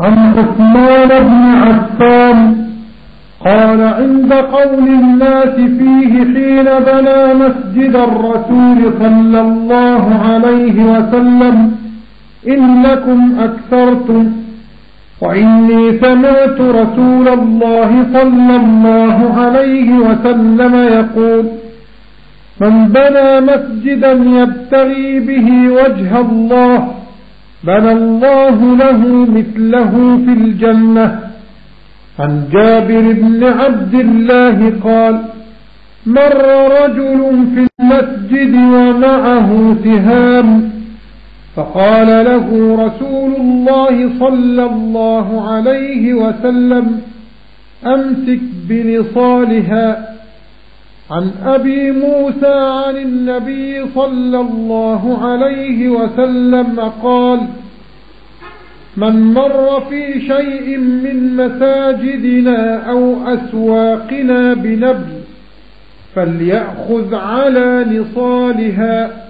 عن عثمان بن عفان قال عند قول الناس فيه حين بنى مسجد الرسول صلى الله عليه وسلم إنكم أكثرتم وإني سمعت رسول الله صلى الله عليه وسلم يقول من بنى مسجدا يبتغي به وجه الله بنى الله له مثله في الجنة. عن جابر بن عبد الله قال مر رجل في المسجد ومعه سهام فقال له رسول الله صلى الله عليه وسلم أمسك بنصالها. عن أبي موسى عن النبي صلى الله عليه وسلم قال من مر في شيء من مساجدنا أو أسواقنا بنبل فليأخذ على نصالها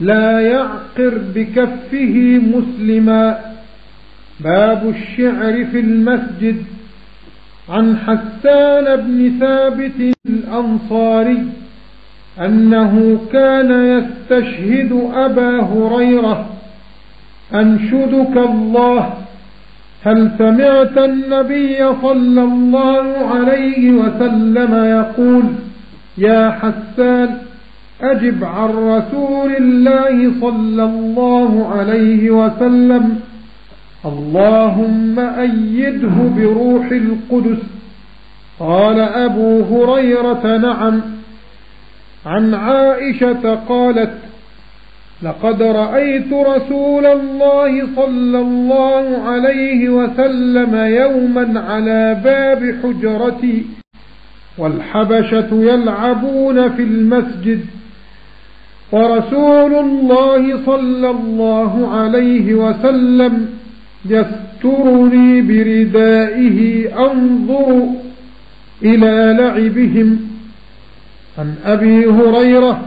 لا يعقر بكفه مسلما. باب الشعر في المسجد. عن حسان بن ثابت الأنصاري أنه كان يستشهد أبا هريرة أنشدك الله هل سمعت النبي صلى الله عليه وسلم يقول يا حسان أجب عن رسول الله صلى الله عليه وسلم اللهم أيده بروح القدس. قال أبو هريرة نعم. عن عائشة قالت لقد رأيت رسول الله صلى الله عليه وسلم يوما على باب حجرتي والحبشة يلعبون في المسجد ورسول الله صلى الله عليه وسلم يسترني بردائه أنظر إلى لعبهم عن أبي هريرة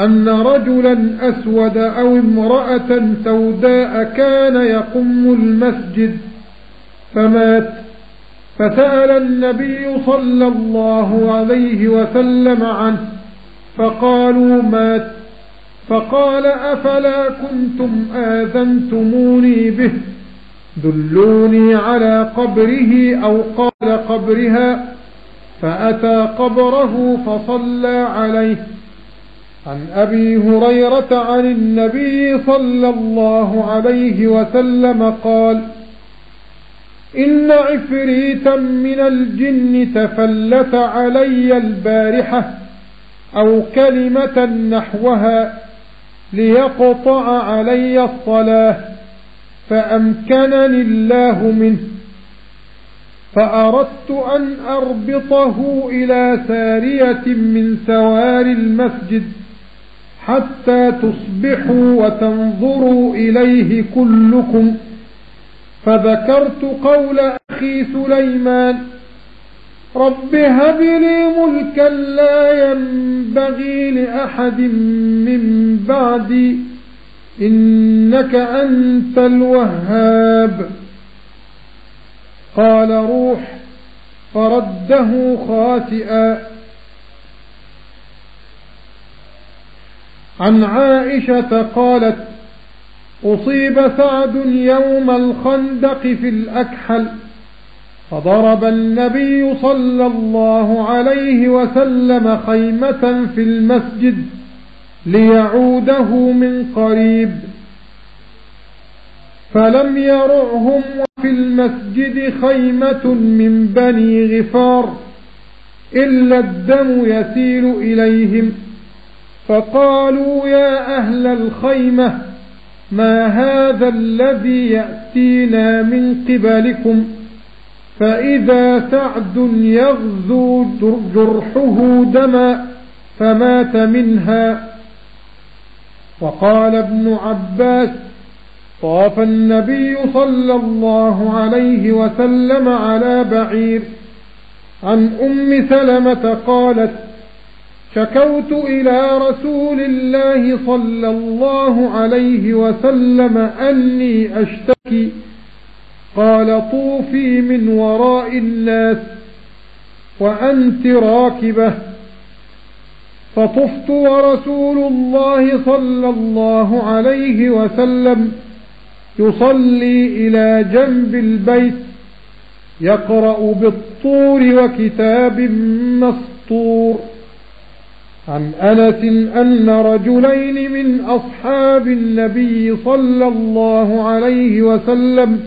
أن رجلا أسود أو امرأة سوداء كان يقم المسجد فمات فسأل النبي صلى الله عليه وسلم عنه فقالوا مات فقال أفلا كنتم آذنتموني به؟ دلوني على قبره أو قال قبرها؟ فأتى قبره فصلى عليه. عن أبي هريرة عن النبي صلى الله عليه وسلم قال إن عفريتا من الجن تفلت علي البارحة أو كلمة نحوها ليقطع علي الصلاة فأمكنني الله منه فأردت أن أربطه إلى سارية من سوار المسجد حتى تصبحوا وتنظروا إليه كلكم فذكرت قول أخي سليمان رب هب لي ملكا لا ينبغي لأحد من بعدي إنك أنت الوهاب قال روح فرده خاسئا عن عائشة قالت أصيب سعد يوم الخندق في الأكحل فضرب النبي صلى الله عليه وسلم خيمة في المسجد ليعوده من قريب فلم يرعهم وفي المسجد خيمة من بني غفار إلا الدم يسيل إليهم فقالوا يا أهل الخيمة ما هذا الذي يأتينا من قبلكم؟ فإذا سعد يغزو جرحه دما فمات منها. وقال ابن عباس طاف النبي صلى الله عليه وسلم على بعير. عن أم سلمة قالت شكوت إلى رسول الله صلى الله عليه وسلم أني أشتكي. قال طوفي من وراء الناس وأنت راكبة. فطفت ورسول الله صلى الله عليه وسلم يصلي إلى جنب البيت يقرأ بالطور وكتاب مسطور. عن أنس أن رجلين من أصحاب النبي صلى الله عليه وسلم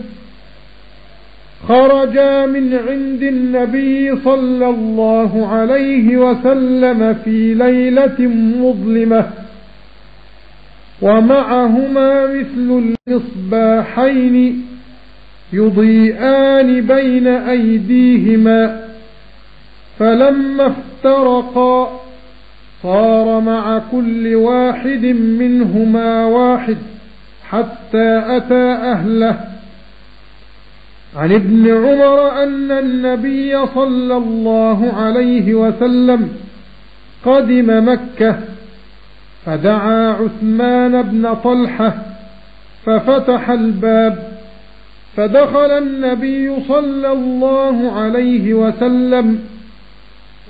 خرجا من عند النبي صلى الله عليه وسلم في ليلة مظلمة ومعهما مثل المصباحين يضيئان بين أيديهما فلما افترقا صار مع كل واحد منهما واحد حتى أتى أهله. عن ابن عمر أن النبي صلى الله عليه وسلم قدم مكة فدعا عثمان بن طلحة ففتح الباب فدخل النبي صلى الله عليه وسلم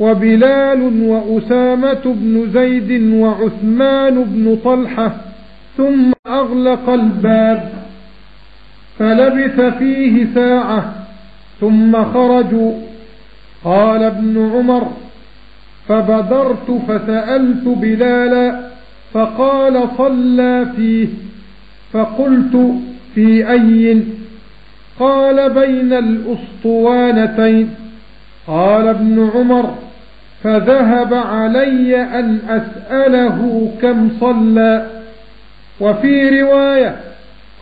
وبلال وأسامة بن زيد وعثمان بن طلحة ثم أغلق الباب. فلبث فيه ساعة ثم خرجوا. قال ابن عمر فبدرت فسألت بلالا فقال صلى فيه فقلت في أي؟ قال بين الأسطوانتين. قال ابن عمر فذهب علي أن أسأله كم صلى. وفي رواية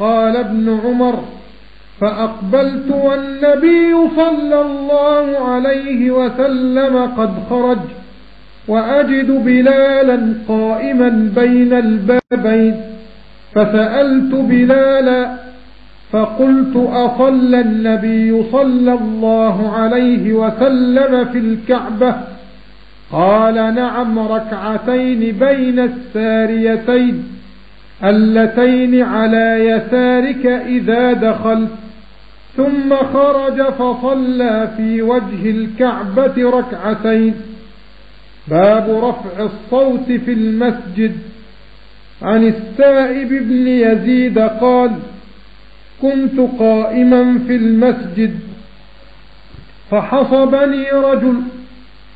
قال ابن عمر فأقبلت والنبي صلى الله عليه وسلم قد خرج وأجد بلالا قائما بين البابين فسألت بلالا فقلت أصلى النبي صلى الله عليه وسلم في الكعبة قال نعم ركعتين بين الساريتين اللتين على يسارك إذا دخلت ثم خرج فصلى في وجه الكعبة ركعتين. باب رفع الصوت في المسجد. عن السائب بن يزيد قال كنت قائما في المسجد فحصبني رجل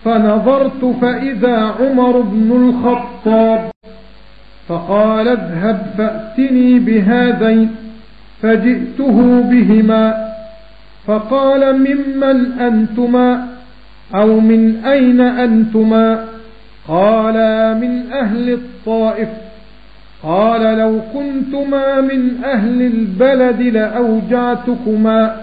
فنظرت فإذا عمر بن الخطاب. فقال اذهب فأتني بهذين فجئته بهما فقال ممن أنتما أو من أين أنتما قالا من أهل الطائف قال لو كنتما من أهل البلد لأوجعتكما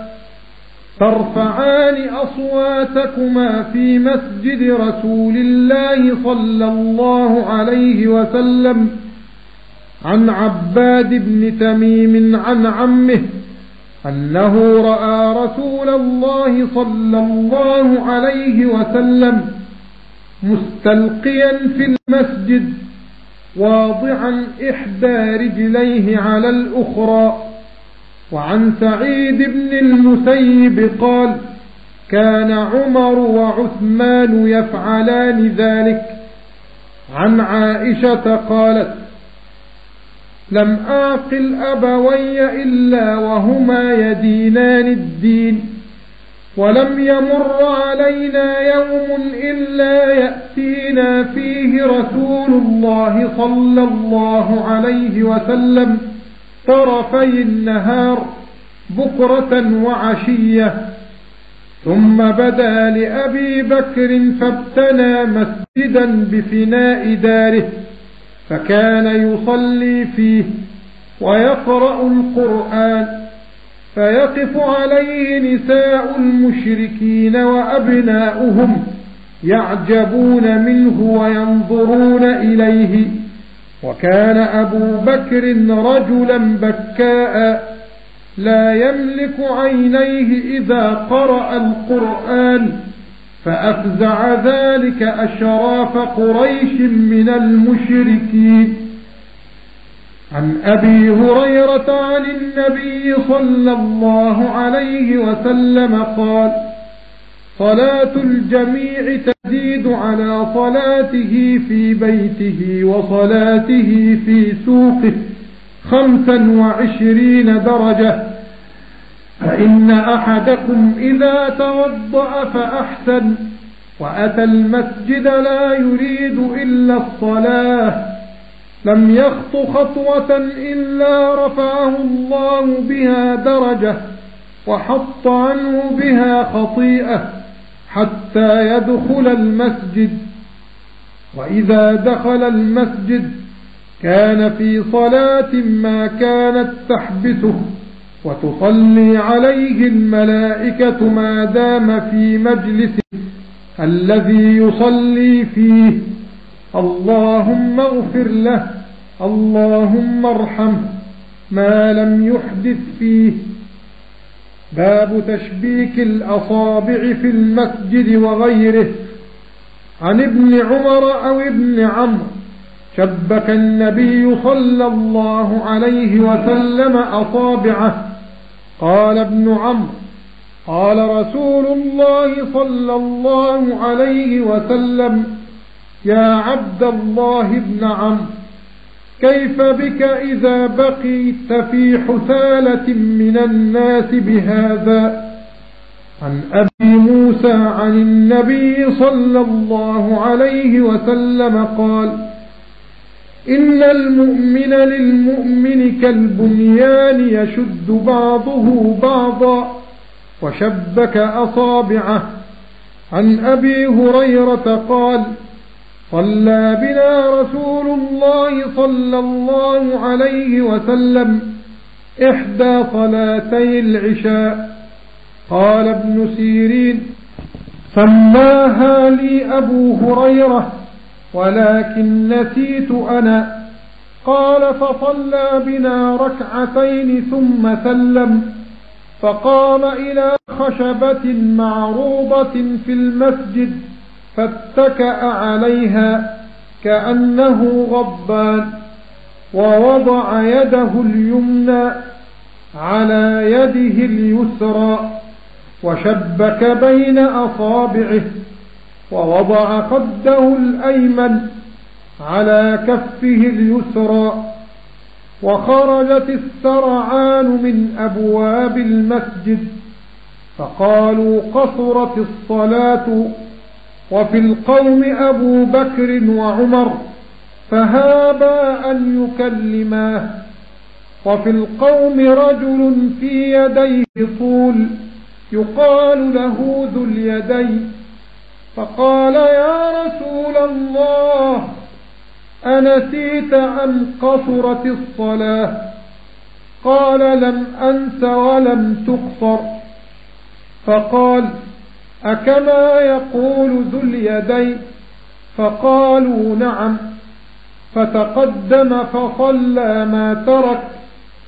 ترفعان أصواتكما في مسجد رسول الله صلى الله عليه وسلم عن عباد بن تميم عن عمه أنه رأى رسول الله صلى الله عليه وسلم مستلقيا في المسجد واضعا إحدى رجليه على الأخرى وعن سعيد بن المسيب قال كان عمر وعثمان يفعلان ذلك عن عائشة قالت لم أعقل أبوي إلا وهما يدينان الدين ولم يمر علينا يوم إلا يأتينا فيه رسول الله صلى الله عليه وسلم طرفي النهار بكرة وعشية. ثم بدا لأبي بكر فابتنى مسجدا بفناء داره. فكان يصلي فيه ويقرأ القرآن فيقف عليه نساء المشركين وأبناؤهم يعجبون منه وينظرون إليه وكان أبو بكر رجلا بكاء لا يملك عينيه إذا قرأ القرآن فأفزع ذلك أشراف قريش من المشركين. عن أبي هريرة عن النبي صلى الله عليه وسلم قال صلاة الجميع تزيد على صلاته في بيته وصلاته في سوقه خمسا وعشرين درجة فإن أحدكم إذا توضأ فأحسن وأتى المسجد لا يريد إلا الصلاة لم يخط خطوة إلا رفعه الله بها درجة وحط عنه بها خطيئة حتى يدخل المسجد. وإذا دخل المسجد كان في صلاة ما كانت تحبسه. وتصلي عليه الملائكة ما دام في مجلسه الذي يصلي فيه. اللهم اغفر له اللهم ارحمه ما لم يحدث فيه. باب تشبيك الأصابع في المسجد وغيره. عن ابن عمر أو ابن عمرو شبك النبي صلى الله عليه وسلم أصابعه. قال ابن عمرو قال رسول الله صلى الله عليه وسلم يا عبد الله بن عمرو كيف بك إذا بقيت في حثالة من الناس بهذا؟ عن أبي موسى عن النبي صلى الله عليه وسلم قال إن المؤمن للمؤمن كالبنيان يشد بعضه بعضا وشبك أصابعه. عن أبي هريرة قال صلى بنا رسول الله صلى الله عليه وسلم إحدى صلاتي العشاء. قال ابن سيرين سماها لي أبو هريرة ولكن نسيت أنا. قال فصلى بنا ركعتين ثم سلم. فقام إلى خشبة معروضة في المسجد فاتكأ عليها كأنه غضبان. ووضع يده اليمنى على يده اليسرى وشبك بين أصابعه. ووضع خده الأيمن على كفه اليسرى وخرجت السرعان من أبواب المسجد فقالوا قصرت الصلاة وفي القوم أبو بكر وعمر فهابا أن يكلماه وفي القوم رجل في يديه طول يقال له ذو اليدين. فقال يا رسول الله أنسيت أن قصرت الصلاة؟ قال لم أنس ولم تقصر. فقال أكما يقول ذو اليدين؟ فقالوا نعم. فتقدم فصلى ما ترك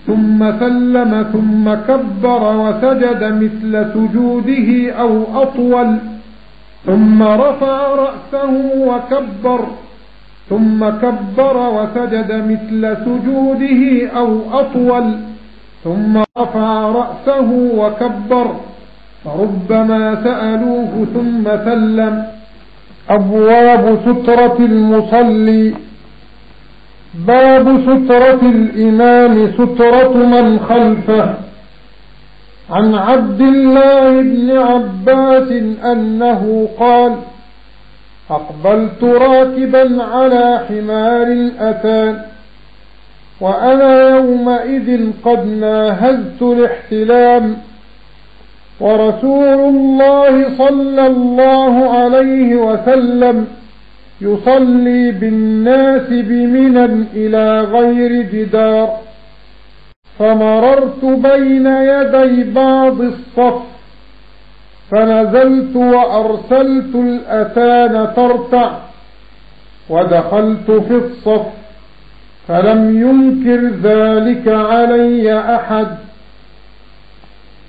ثم سلم ثم كبر وسجد مثل سجوده أو أطول. ثم رفع رأسه وكبر ثم كبر وسجد مثل سجوده أو أطول ثم رفع رأسه وكبر فربما سألوه ثم سلم. أبواب سترة المصلي. باب سترة الإمام سترة من خلفه. عن عبد الله بن عباس أنه قال أقبلت راكبا على حمار أتان وأنا يومئذ قد ناهزت الاحتلام ورسول الله صلى الله عليه وسلم يصلي بالناس بمنى إلى غير جدار. فمررت بين يدي بعض الصف فنزلت وأرسلت الأتان ترتع ودخلت في الصف فلم ينكر ذلك علي أحد.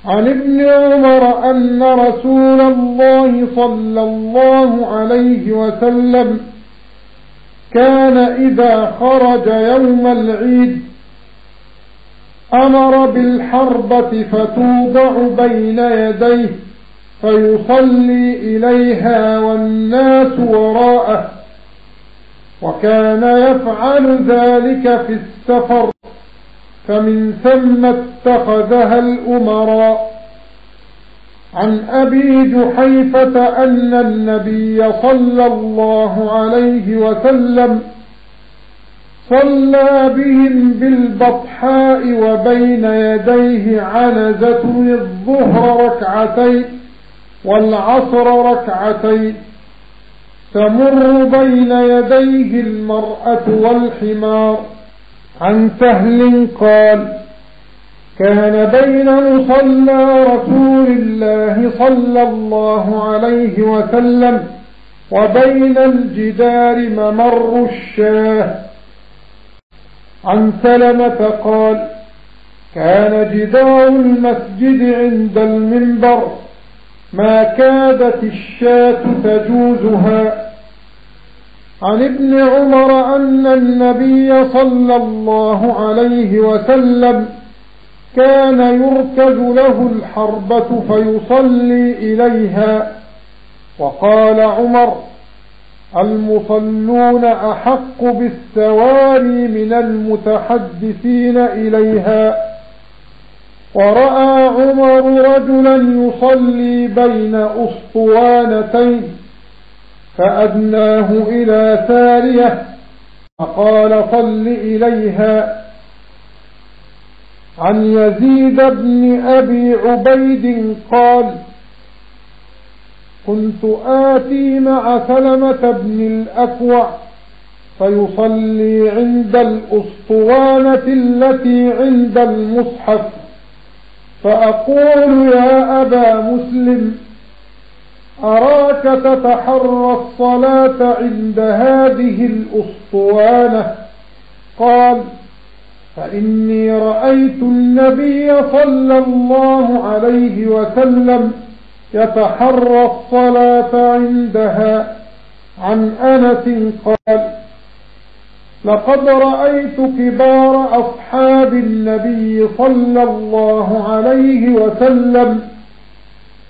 عن ابن عمر أن رسول الله صلى الله عليه وسلم كان إذا خرج يوم العيد أمر بالحربة فتوضع بين يديه فيصلي إليها والناس وراءه وكان يفعل ذلك في السفر فمن ثم اتخذها الأمراء. عن أبي جحيفة أن النبي صلى الله عليه وسلم صلى بهم بالبطحاء وبين يديه عنزة الظهر ركعتين والعصر ركعتين. تمر بين يديه المرأة والحمار. عن سهل قال كان بين مصلى رسول الله صلى الله عليه وسلم وبين الجدار ممر الشاه. عن سلمة قال كان جدار المسجد عند المنبر ما كادت الشاة تجوزها. عن ابن عمر أن النبي صلى الله عليه وسلم كان يركز له الحربة فيصلي إليها وقال عمر المصلون أحق بالسواري من المتحدثين إليها. ورأى عمر رجلا يصلي بين أسطوانتين فأدناه إلى سارية فقال صل إليها. عن يزيد بن أبي عبيد قال كنت آتي مع سلمة بن الأكوع فيصلي عند الأسطوانة التي عند المصحف فأقول يا أبا مسلم أراك تتحرى الصلاة عند هذه الأسطوانة؟ قال فإني رأيت النبي صلى الله عليه وسلم يتحرى الصلاة عندها. عن أنس قال لقد رأيت كبار أصحاب النبي صلى الله عليه وسلم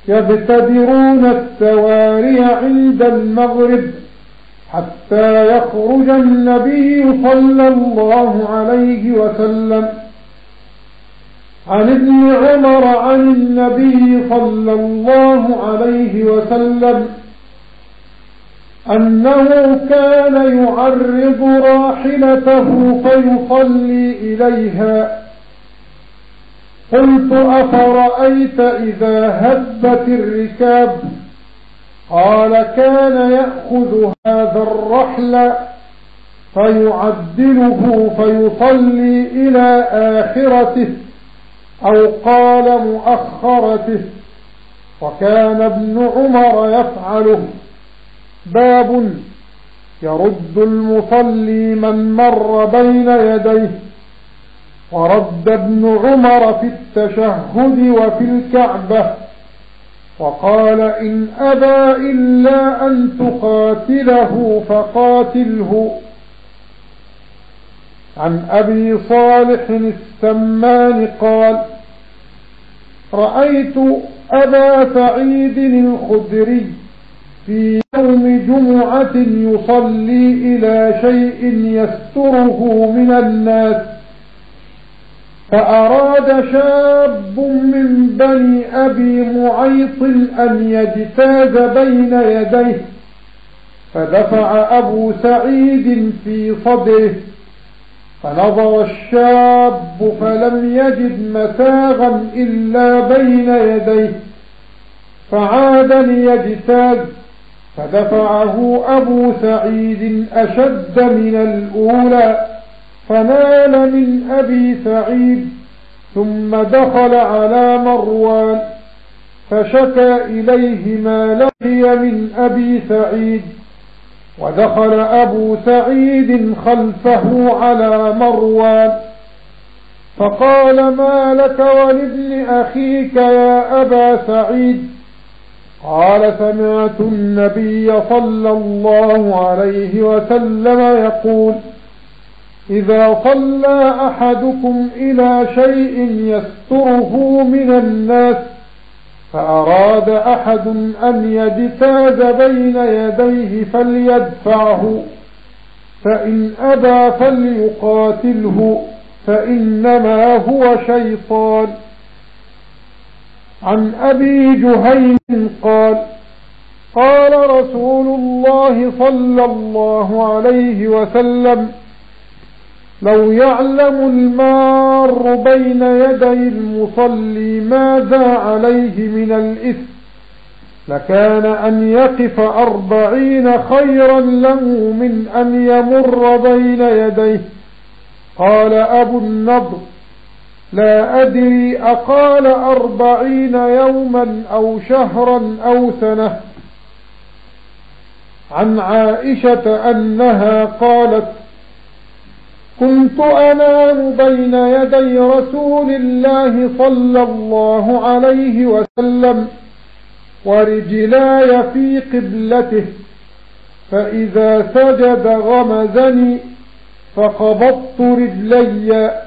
يبتدرون السواري عند المغرب حتى يخرج النبي صلى الله عليه وسلم عن ابن عمر عن النبي صلى الله عليه وسلم أنه كان يعرض راحلته فيصلي إليها. قلت أفرأيت إذا هبت الركاب؟ قال كان يأخذ هذا الرحل فيعدله فيصلي إلى آخرته. أو قال مؤخرته وكان ابن عمر يفعله. باب يرد المصلي من مر بين يديه ورد ابن عمر في التشهد وفي الكعبة وقال إن أبى إلا أن تقاتله فقاتله. عن أبي صالح السمان قال رأيت أبا سعيد الخدري في يوم جمعة يصلي إلى شيء يستره من الناس فأراد شاب من بني أبي معيط أن يجتاز بين يديه فدفع أبو سعيد في صدره. فنظر الشاب فلم يجد مساغا إلا بين يديه فعاد ليجتاز فدفعه أبو سعيد أشد من الأولى فنال من أبي سعيد ثم دخل على مروان فشكى إليه ما لقي من أبي سعيد. ودخل أبو سعيد خلفه على مروان فقال ما لك ولابن أخيك يا أبا سعيد؟ قال سمعت النبي صلى الله عليه وسلم يقول إذا صلى أحدكم إلى شيء يستره من الناس فأراد أحد أن يجتاز بين يديه فليدفعه. فإن أبى فليقاتله فإنما هو شيطان. عن أبي جهيم قال قال رسول الله صلى الله عليه وسلم لو يعلم المار بين يدي المصلي ماذا عليه من الإثم لكان أن يقف أربعين خيرا له من أن يمر بين يديه. قال أبو النضر لا أدري أقال أربعين يوما أو شهرا أو سنة. عن عائشة أنها قالت كنت أنام بين يدي رسول الله صلى الله عليه وسلم ورجلاي في قبلته فإذا سجد غمزني فقبضت رجلي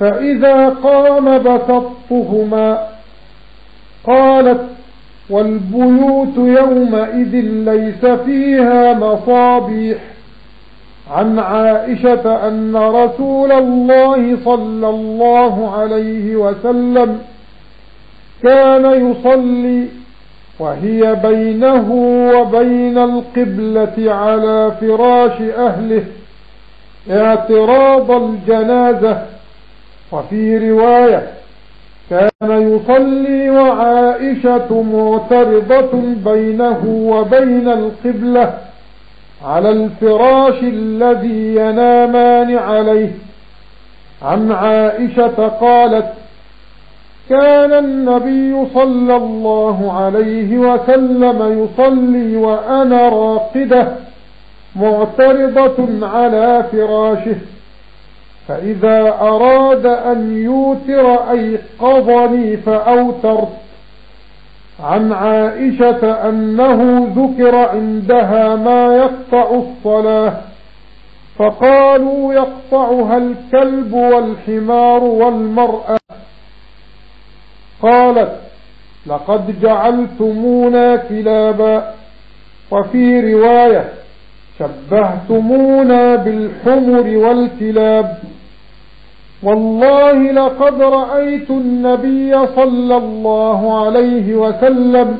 فإذا قام بسطتهما قالت والبيوت يومئذ ليس فيها مصابيح. عن عائشة أن رسول الله صلى الله عليه وسلم كان يصلي وهي بينه وبين القبلة على فراش أهله اعتراض الجنازة. وفي رواية كان يصلي وعائشة معترضة بينه وبين القبلة على الفراش الذي ينامان عليه. عن عائشة قالت كان النبي صلى الله عليه وسلم يصلي وأنا راقدة معترضة على فراشه. فإذا أراد أن يوتر أيقظني فأوترت. عن عائشة أنه ذكر عندها ما يقطع الصلاة فقالوا يقطعها الكلب والحمار والمرأة. قالت لقد جعلتمونا كلابا. وفي رواية شبهتمونا بالحمر والكلاب. والله لقد رأيت النبي صلى الله عليه وسلم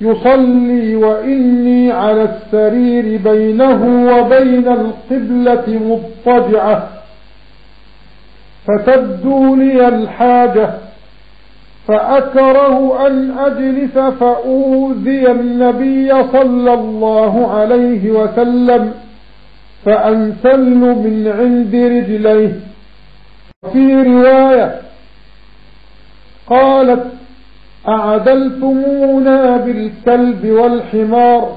يصلي وإني على السرير بينه وبين القبلة مضطجعة فتبدو لي الحاجة فأكره أن أجلس فأوذي النبي صلى الله عليه وسلم فأنسل من عند رجليه في رواية قالت أعدلتمونا بالكلب والحمار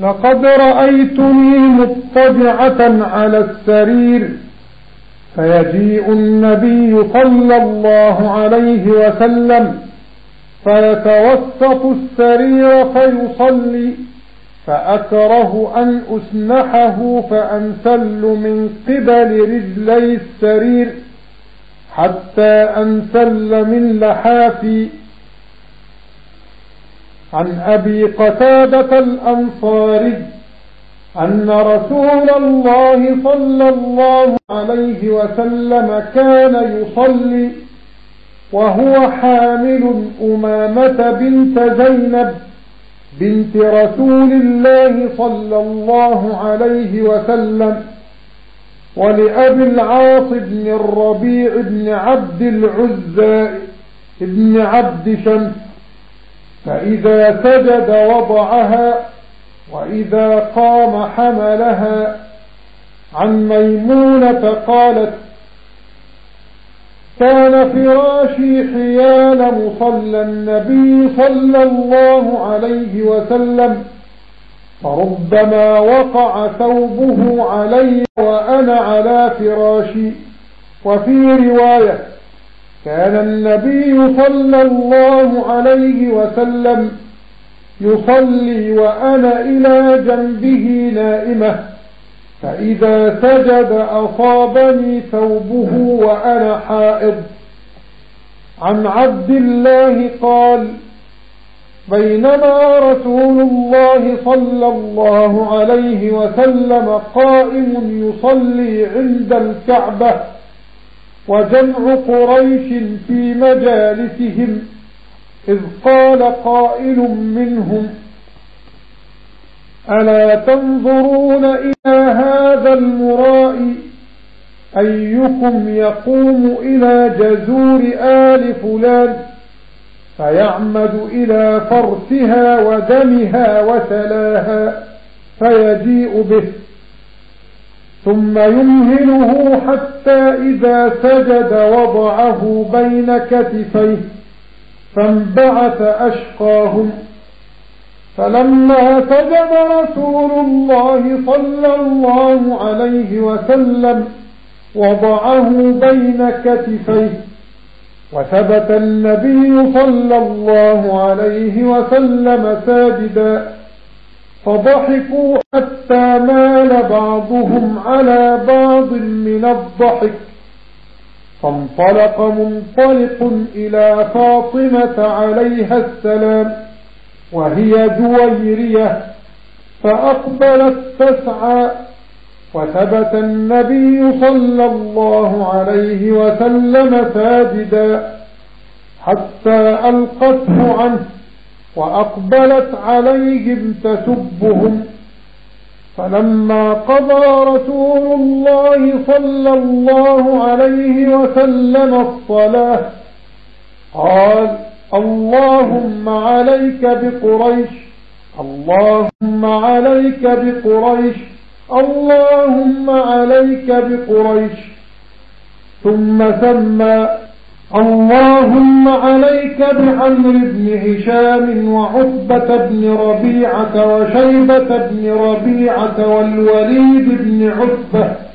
لقد رأيتني مضطجعة على السرير فيجيء النبي صلى الله عليه وسلم فيتوسط السرير فيصلي فأكره أن أسنحه فأنسل من قبل رجلي السرير حتى أنسل من لحافي. عن أبي قتادة الأنصاري أن رسول الله صلى الله عليه وسلم كان يصلي وهو حامل أمامة بنت زينب بنت رسول الله صلى الله عليه وسلم ولأبي العاص بن الربيع بن عبد العزى بن عبد شمس. فإذا سجد وضعها وإذا قام حملها عن ميمونة قالت كان فراشي حيال مصلى النبي صلى الله عليه وسلم فربما وقع ثوبه علي وأنا على فراشي. وفي رواية كان النبي صلى الله عليه وسلم يصلي وأنا إلى جنبه نائمة. فإذا سجد أصابني ثوبه وأنا حائض. عن عبد الله قال بينما رسول الله صلى الله عليه وسلم قائم يصلي عند الكعبة وجمع قريش في مجالسهم إذ قال قائل منهم ألا تنظرون إلى هذا المرائي أيكم يقوم إلى جزور آل فلان فيعمد إلى فرسها ودمها وتلاها فيجيء به ثم يمهله حتى إذا سجد وضعه بين كتفيه فانبعث أشقاهم فلما سجد رسول الله صلى الله عليه وسلم وضعه بين كتفيه وثبت النبي صلى الله عليه وسلم ساجدا فضحكوا حتى مال بعضهم على بعض من الضحك فانطلق منطلق إلى فاطمة عليها السلام وهي جويرية فأقبلت تسعى وثبت النبي صلى الله عليه وسلم ساجدا حتى ألقته عنه وأقبلت عليهم تسبهم. فلما قضى رسول الله صلى الله عليه وسلم الصلاة قال اللهم عليك بقريش اللهم عليك بقريش اللهم عليك بقريش. ثم سمى اللهم عليك بعمر بن هشام وعتبة بن ربيعة وشيبة بن ربيعة والوليد بن عتبة.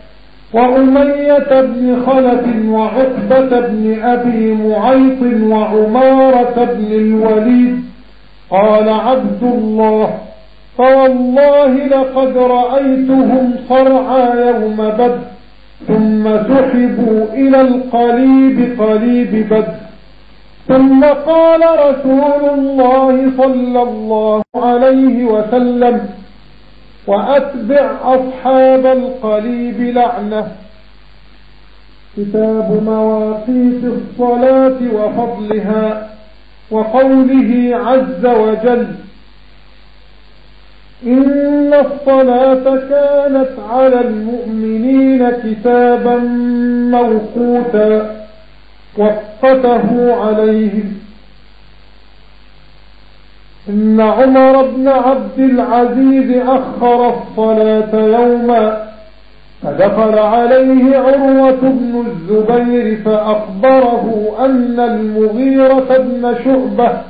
وأمية بن خلف وعتبة بن أبي معيط وعمارة بن الوليد. قال عبد الله فوالله لقد رأيتهم صرعى يوم بدر ثم سحبوا إلى القليب قليب بدر. ثم قال رسول الله صلى الله عليه وسلم وأتبع أصحاب القليب لعنة. كتاب مواقيت الصلاة وفضلها وقوله عز وجل إن الصلاة كانت على المؤمنين كتابا موقوتا وقته عليهم إن عمر بن عبد العزيز أخر الصلاة يوما فدخل عليه عروة بن الزبير فأخبره أن المغيرة بن شعبة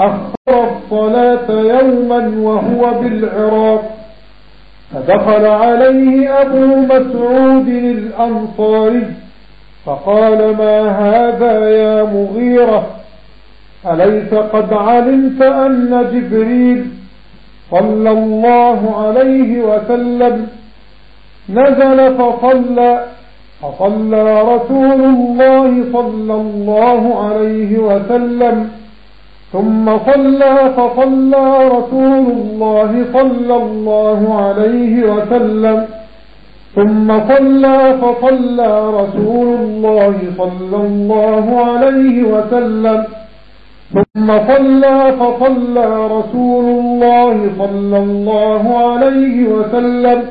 أخر الصلاة يوما وهو بالعراق. فدخل عليه أبو مسعود الأنصاري فقال ما هذا يا مغيرة؟ أليس قد علمت أن جبريل صلى الله عليه وسلم نزل فصلى فصلى رسول الله صلى الله عليه وسلم ثم صلى فصلى رسول الله صلى الله عليه وسلم ثم صلى فصلى رسول الله صلى الله عليه وسلم ثم صلى فصلى رسول الله صلى الله عليه وسلم.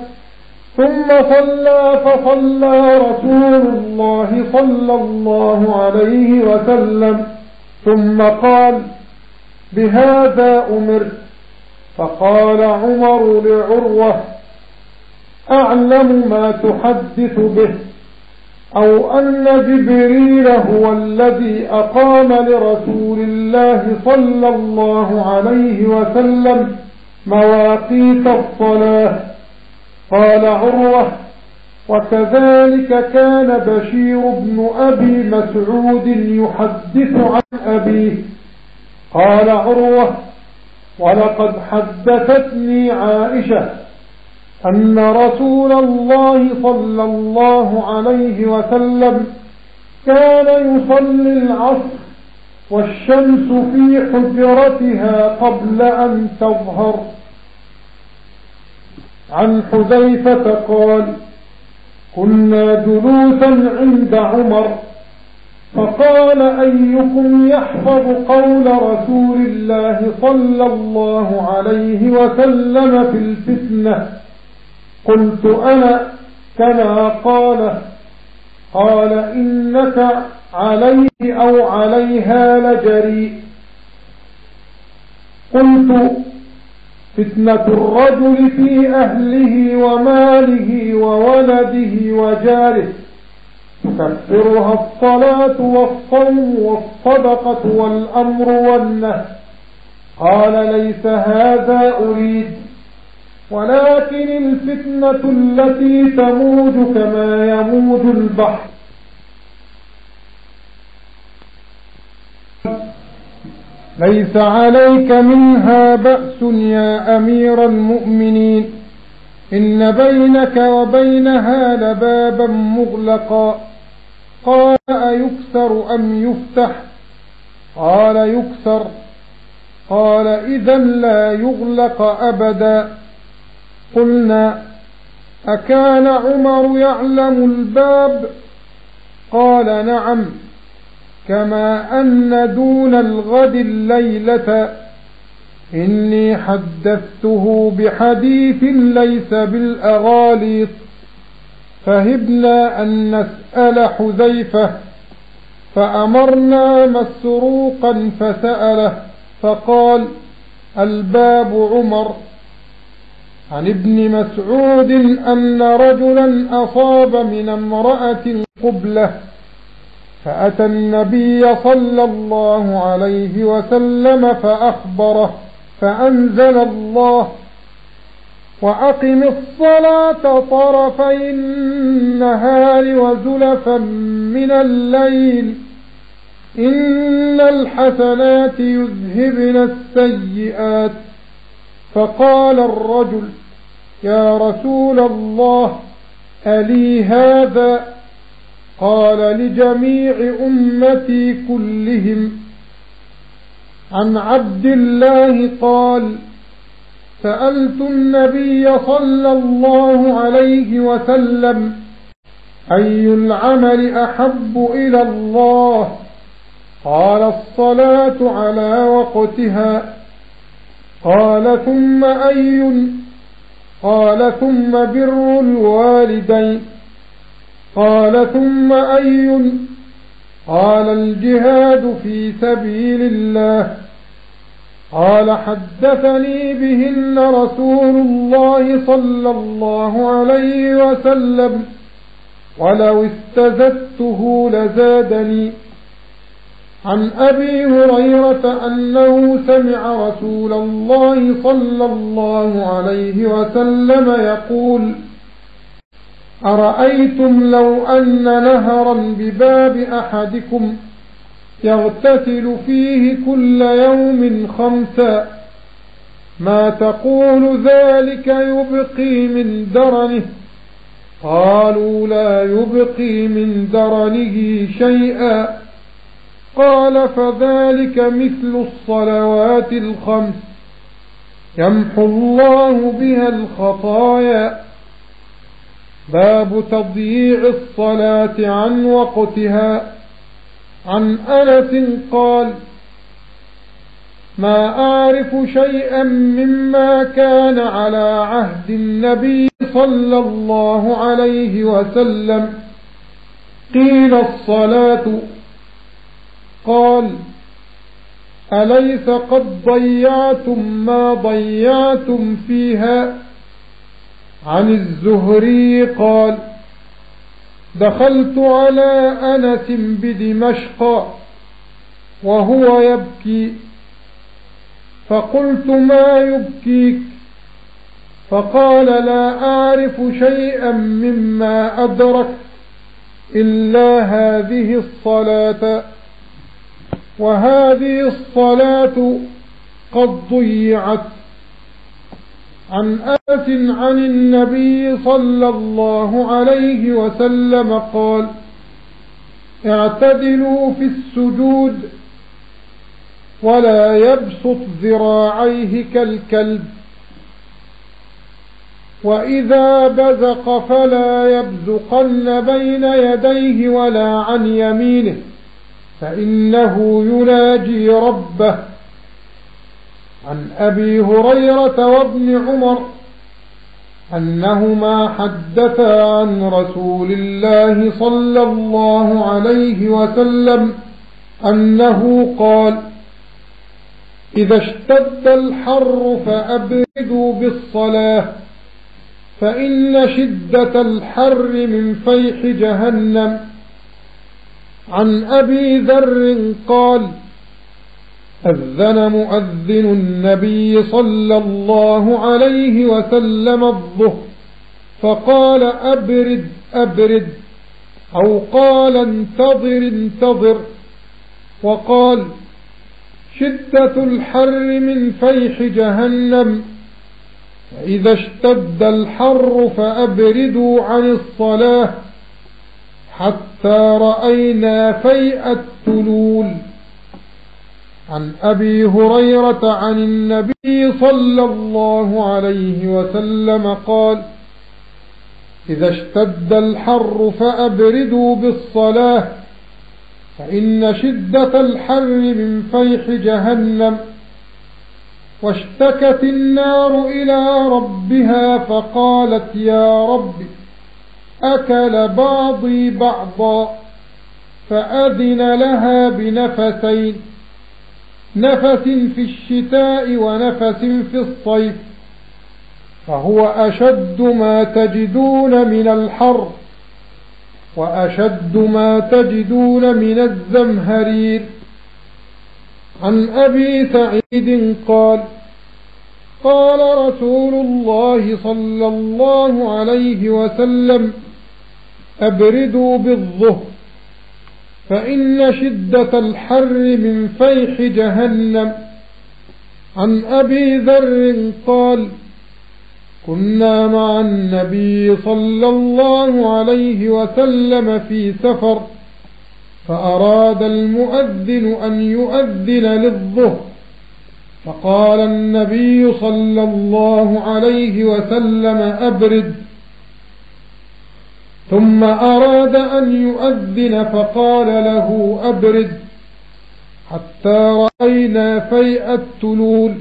ثم صلى فصلى رسول الله صلى الله عليه وسلم. ثم قال بهذا أمرت فقال عمر لعروة أعلم ما تحدث به. أو أن جبريل هو الذي أقام لرسول الله صلى الله عليه وسلم مواقيت الصلاة. قال عروة وكذلك كان بشير بن أبي مسعود يحدث عن أبيه. قال عروة ولقد حدثتني عائشة أن رسول الله صلى الله عليه وسلم كان يصلي العصر والشمس في حجرتها قبل أن تظهر. عن حذيفة قال كنا جلوسا عند عمر فقال أيكم يحفظ قول رسول الله صلى الله عليه وسلم في الفتنة؟ قلت أنا كما قال قال إنك عليه أو عليها لجريء. قلت فتنة الرجل في أهله وماله وولده وجاره تكفرها الصلاة والصوم والصدقة والأمر والنهي. قال ليس هذا أريد. ولكن الفتنة التي تموج كما يموج البحر. ليس عليك منها بأس يا أمير المؤمنين. إن بينك وبينها لبابا مغلقا. قال أيكسر أم يفتح؟ قال يكسر. قال إذا لا يغلق أبدا. قلنا أكان عمر يعلم الباب؟ قال نعم كما أن دون الغد الليلة. إني حدثته بحديث ليس بالأغاليط. فهبنا أن نسأل حذيفة فأمرنا مسروقا فسأله فقال الباب عمر. عن ابن مسعود أن رجلا أصاب من امرأة قبلة فأتى النبي صلى الله عليه وسلم فأخبره فأنزل الله وأقم الصلاة طرفي النهار وزلفا من الليل إن الحسنات يذهبن السيئات فقال الرجل يا رسول الله ألي هذا؟ قال لجميع أمتي كلهم. عن عبد الله قال سألت النبي صلى الله عليه وسلم أي العمل أحب إلى الله؟ قال الصلاة على وقتها. قال ثم أي قال ثم بر الوالدين. قال ثم أي؟ قال الجهاد في سبيل الله. قال حدثني بهن رسول الله صلى الله عليه وسلم. ولو استزدته لزادني. عن أبي هريرة أنه سمع رسول الله صلى الله عليه وسلم يقول أرأيتم لو أن نهرا بباب أحدكم يغتسل فيه كل يوم خمسا ما تقول ذلك يبقي من درنه؟ قالوا لا يبقي من درنه شيئا. قال فذلك مثل الصلوات الخمس. يمحو الله بها الخطايا. باب تضييع الصلاة عن وقتها. عن أنس قال ما أعرف شيئا مما كان على عهد النبي صلى الله عليه وسلم. قيل الصلاة قال أليس قد ضيعتم ما ضيعتم فيها؟ عن الزهري قال دخلت على أنس بدمشق وهو يبكي فقلت ما يبكيك؟ فقال لا أعرف شيئا مما أدرك إلا هذه الصلاة. وهذه الصلاة قد ضيعت. عن آت عن النبي صلى الله عليه وسلم قال اعتدلوا في السجود ولا يبسط ذراعيه كالكلب وإذا بزق فلا يبزقن بين يديه ولا عن يمينه. فإنه يناجي ربه. عن أبي هريرة وابن عمر أنهما حدثا عن رسول الله صلى الله عليه وسلم أنه قال إذا اشتد الحر فأبردوا بالصلاة فإن شدة الحر من فيح جهنم. عن أبي ذر قال أذن مؤذن النبي صلى الله عليه وسلم الظهر فقال أبرد أبرد أو قال انتظر انتظر. وقال شدة الحر من فيح جهنم فإذا اشتد الحر فأبردوا عن الصلاة. حتى رأينا فيء التلول. عن أبي هريرة عن النبي صلى الله عليه وسلم قال إذا اشتد الحر فأبردوا بالصلاة فإن شدة الحر من فيح جهنم واشتكت النار إلى ربها فقالت يا رب أكل بعضي بعضا فأذن لها بنفسين نفس في الشتاء ونفس في الصيف فهو أشد ما تجدون من الحر وأشد ما تجدون من الزمهرير. عن أبي سعيد قال قال رسول الله صلى الله عليه وسلم أبردوا بالظهر فإن شدة الحر من فيح جهنم. عن أبي ذر قال كنا مع النبي صلى الله عليه وسلم في سفر فأراد المؤذن أن يؤذن للظهر. فقال النبي صلى الله عليه وسلم أبرد. ثم أراد أن يؤذن فقال له أبرد حتى رأينا فيء التلول.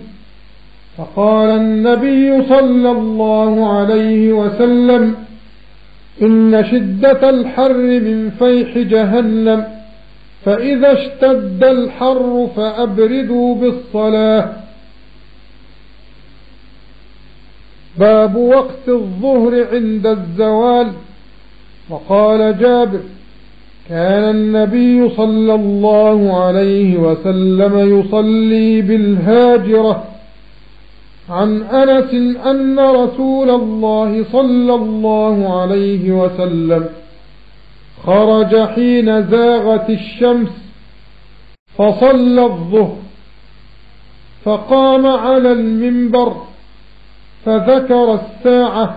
فقال النبي صلى الله عليه وسلم إن شدة الحر من فيح جهنم فإذا اشتد الحر فأبردوا بالصلاة. باب وقت الظهر عند الزوال. وقال جابر كان النبي صلى الله عليه وسلم يصلي بالهاجرة. عن أنس أن رسول الله صلى الله عليه وسلم خرج حين زاغت الشمس فصلى الظهر فقام على المنبر فذكر الساعة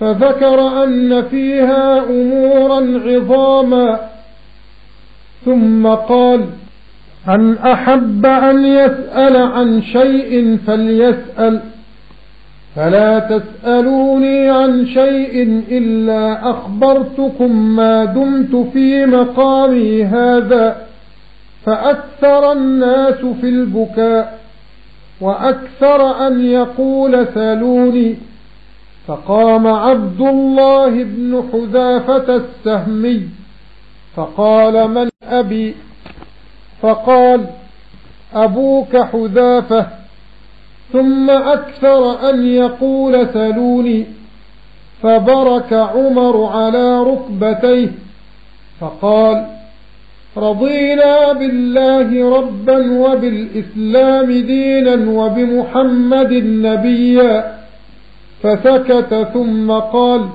فذكر أن فيها أمورا عظاما. ثم قال من أحب أن يسأل عن شيء فليسأل. فلا تسألوني عن شيء إلا أخبرتكم ما دمت في مقامي هذا. فأكثر الناس في البكاء وأكثر أن يقول سألوني. فقام عبد الله بن حذافة السهمي فقال من أبي؟ فقال أبوك حذافة ثم أكثر أن يقول سلوني فبرك عمر على ركبتيه فقال رضينا بالله ربا وبالإسلام دينا وبمحمد نبيا. فسكت ثم قال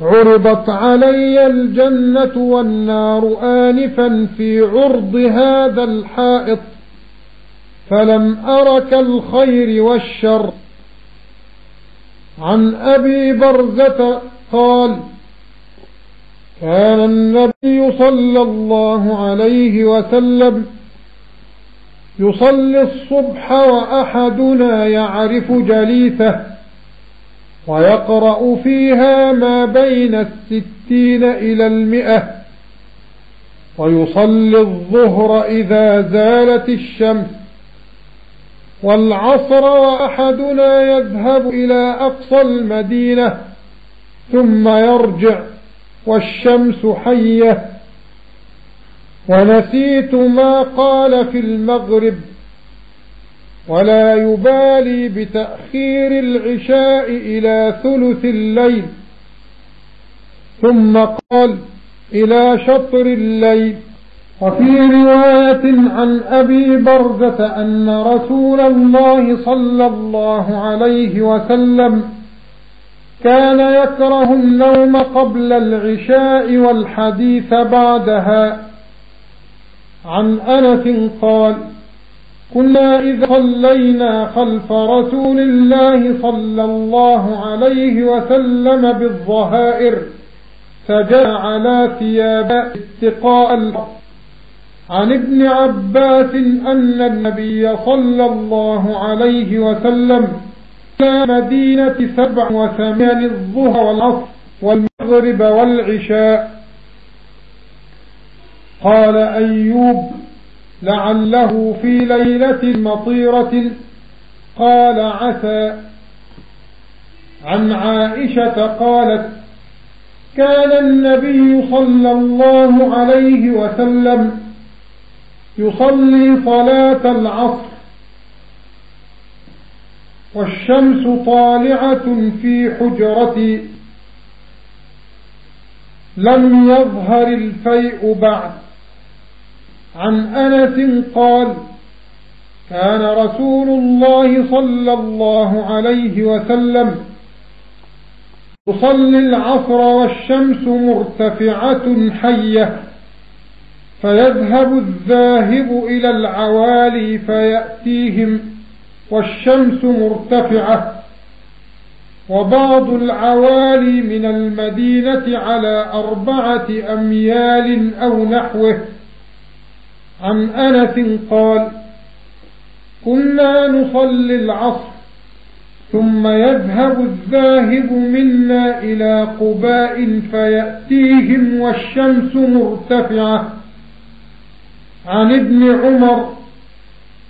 عرضت علي الجنة والنار آنفا في عرض هذا الحائط فلم أرك الخير والشر. عن أبي برزة قال كان النبي صلى الله عليه وسلم يصلي الصبح وأحدنا يعرف جليسه ويقرأ فيها ما بين الستين إلى المئة ويصلي الظهر إذا زالت الشمس والعصر وأحدنا يذهب إلى أقصى المدينة ثم يرجع والشمس حية ونسيت ما قال في المغرب ولا يبالي بتأخير العشاء إلى ثلث الليل. ثم قال إلى شطر الليل. وفي رواية عن أبي برزة أن رسول الله صلى الله عليه وسلم كان يكره النوم قبل العشاء والحديث بعدها. عن أنس قال كنا إذا صلينا خلف رسول الله صلى الله عليه وسلم بالظهائر فجاء على ثياب اتقاء عن ابن عباس أن النبي صلى الله عليه وسلم إلى مدينة سبع وثمان الظهر والعصر والمغرب والعشاء قال أيوب لعله في ليلة مطيرة. قال عسى. عن عائشة قالت كان النبي صلى الله عليه وسلم يصلي صلاة العصر والشمس طالعة في حجرتي. لم يظهر الفيء بعد. عن أنس قال كان رسول الله صلى الله عليه وسلم يصلي العصر والشمس مرتفعة حية فيذهب الذاهب إلى العوالي فيأتيهم والشمس مرتفعة وبعض العوالي من المدينة على أربعة أميال أو نحوه عن أنس قال كنا نصلي العصر ثم يذهب الذاهب منا إلى قباء فيأتيهم والشمس مرتفعة. عن ابن عمر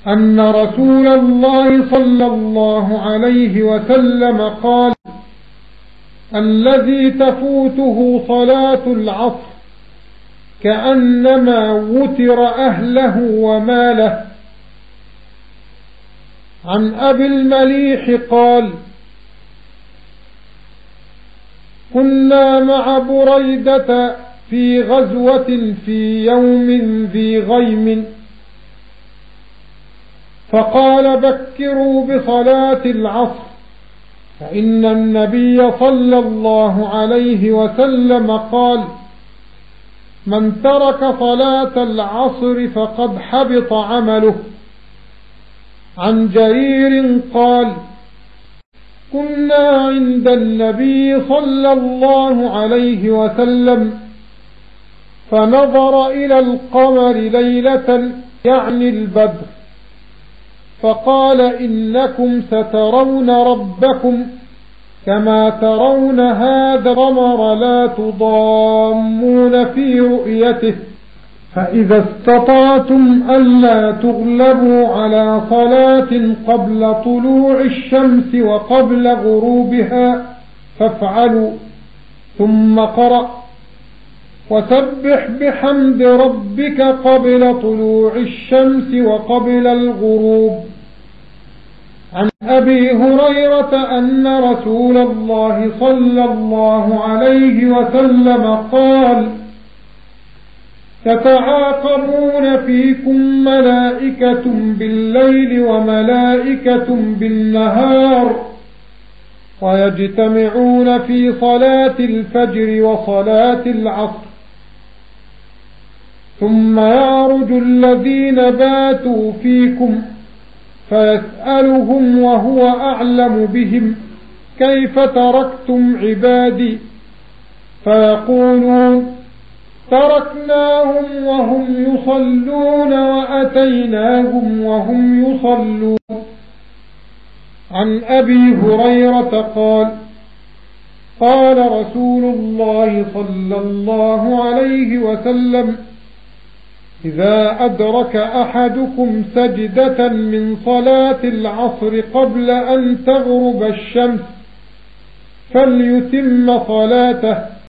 أن رسول الله صلى الله عليه وسلم قال الذي تفوته صلاة العصر كأنما وتر أهله وماله. عن أبي المليح قال كنا مع بريدة في غزوة في يوم ذي غيم. فقال بكروا بصلاة العصر فإن النبي صلى الله عليه وسلم قال من ترك صلاة العصر فقد حبط عمله. عن جرير قال كنا عند النبي صلى الله عليه وسلم فنظر إلى القمر ليلة يعني البدر فقال إنكم سترون ربكم كما ترون هذا القمر لا تضامون في رؤيته فإذا استطعتم ألا تغلبوا على صلاة قبل طلوع الشمس وقبل غروبها فافعلوا ثم قرأ وسبح بحمد ربك قبل طلوع الشمس وقبل الغروب. عن أبي هريرة أن رسول الله صلى الله عليه وسلم قال تتعاقبون فيكم ملائكة بالليل وملائكة بالنهار ويجتمعون في صلاة الفجر وصلاة العصر ثم يعرج الذين باتوا فيكم فيسألهم وهو أعلم بهم كيف تركتم عبادي. فيقولون تركناهم وهم يصلون وأتيناهم وهم يصلون. عن أبي هريرة قال قال رسول الله صلى الله عليه وسلم إذا أدرك أحدكم سجدة من صلاة العصر قبل أن تغرب الشمس فليتم صلاته.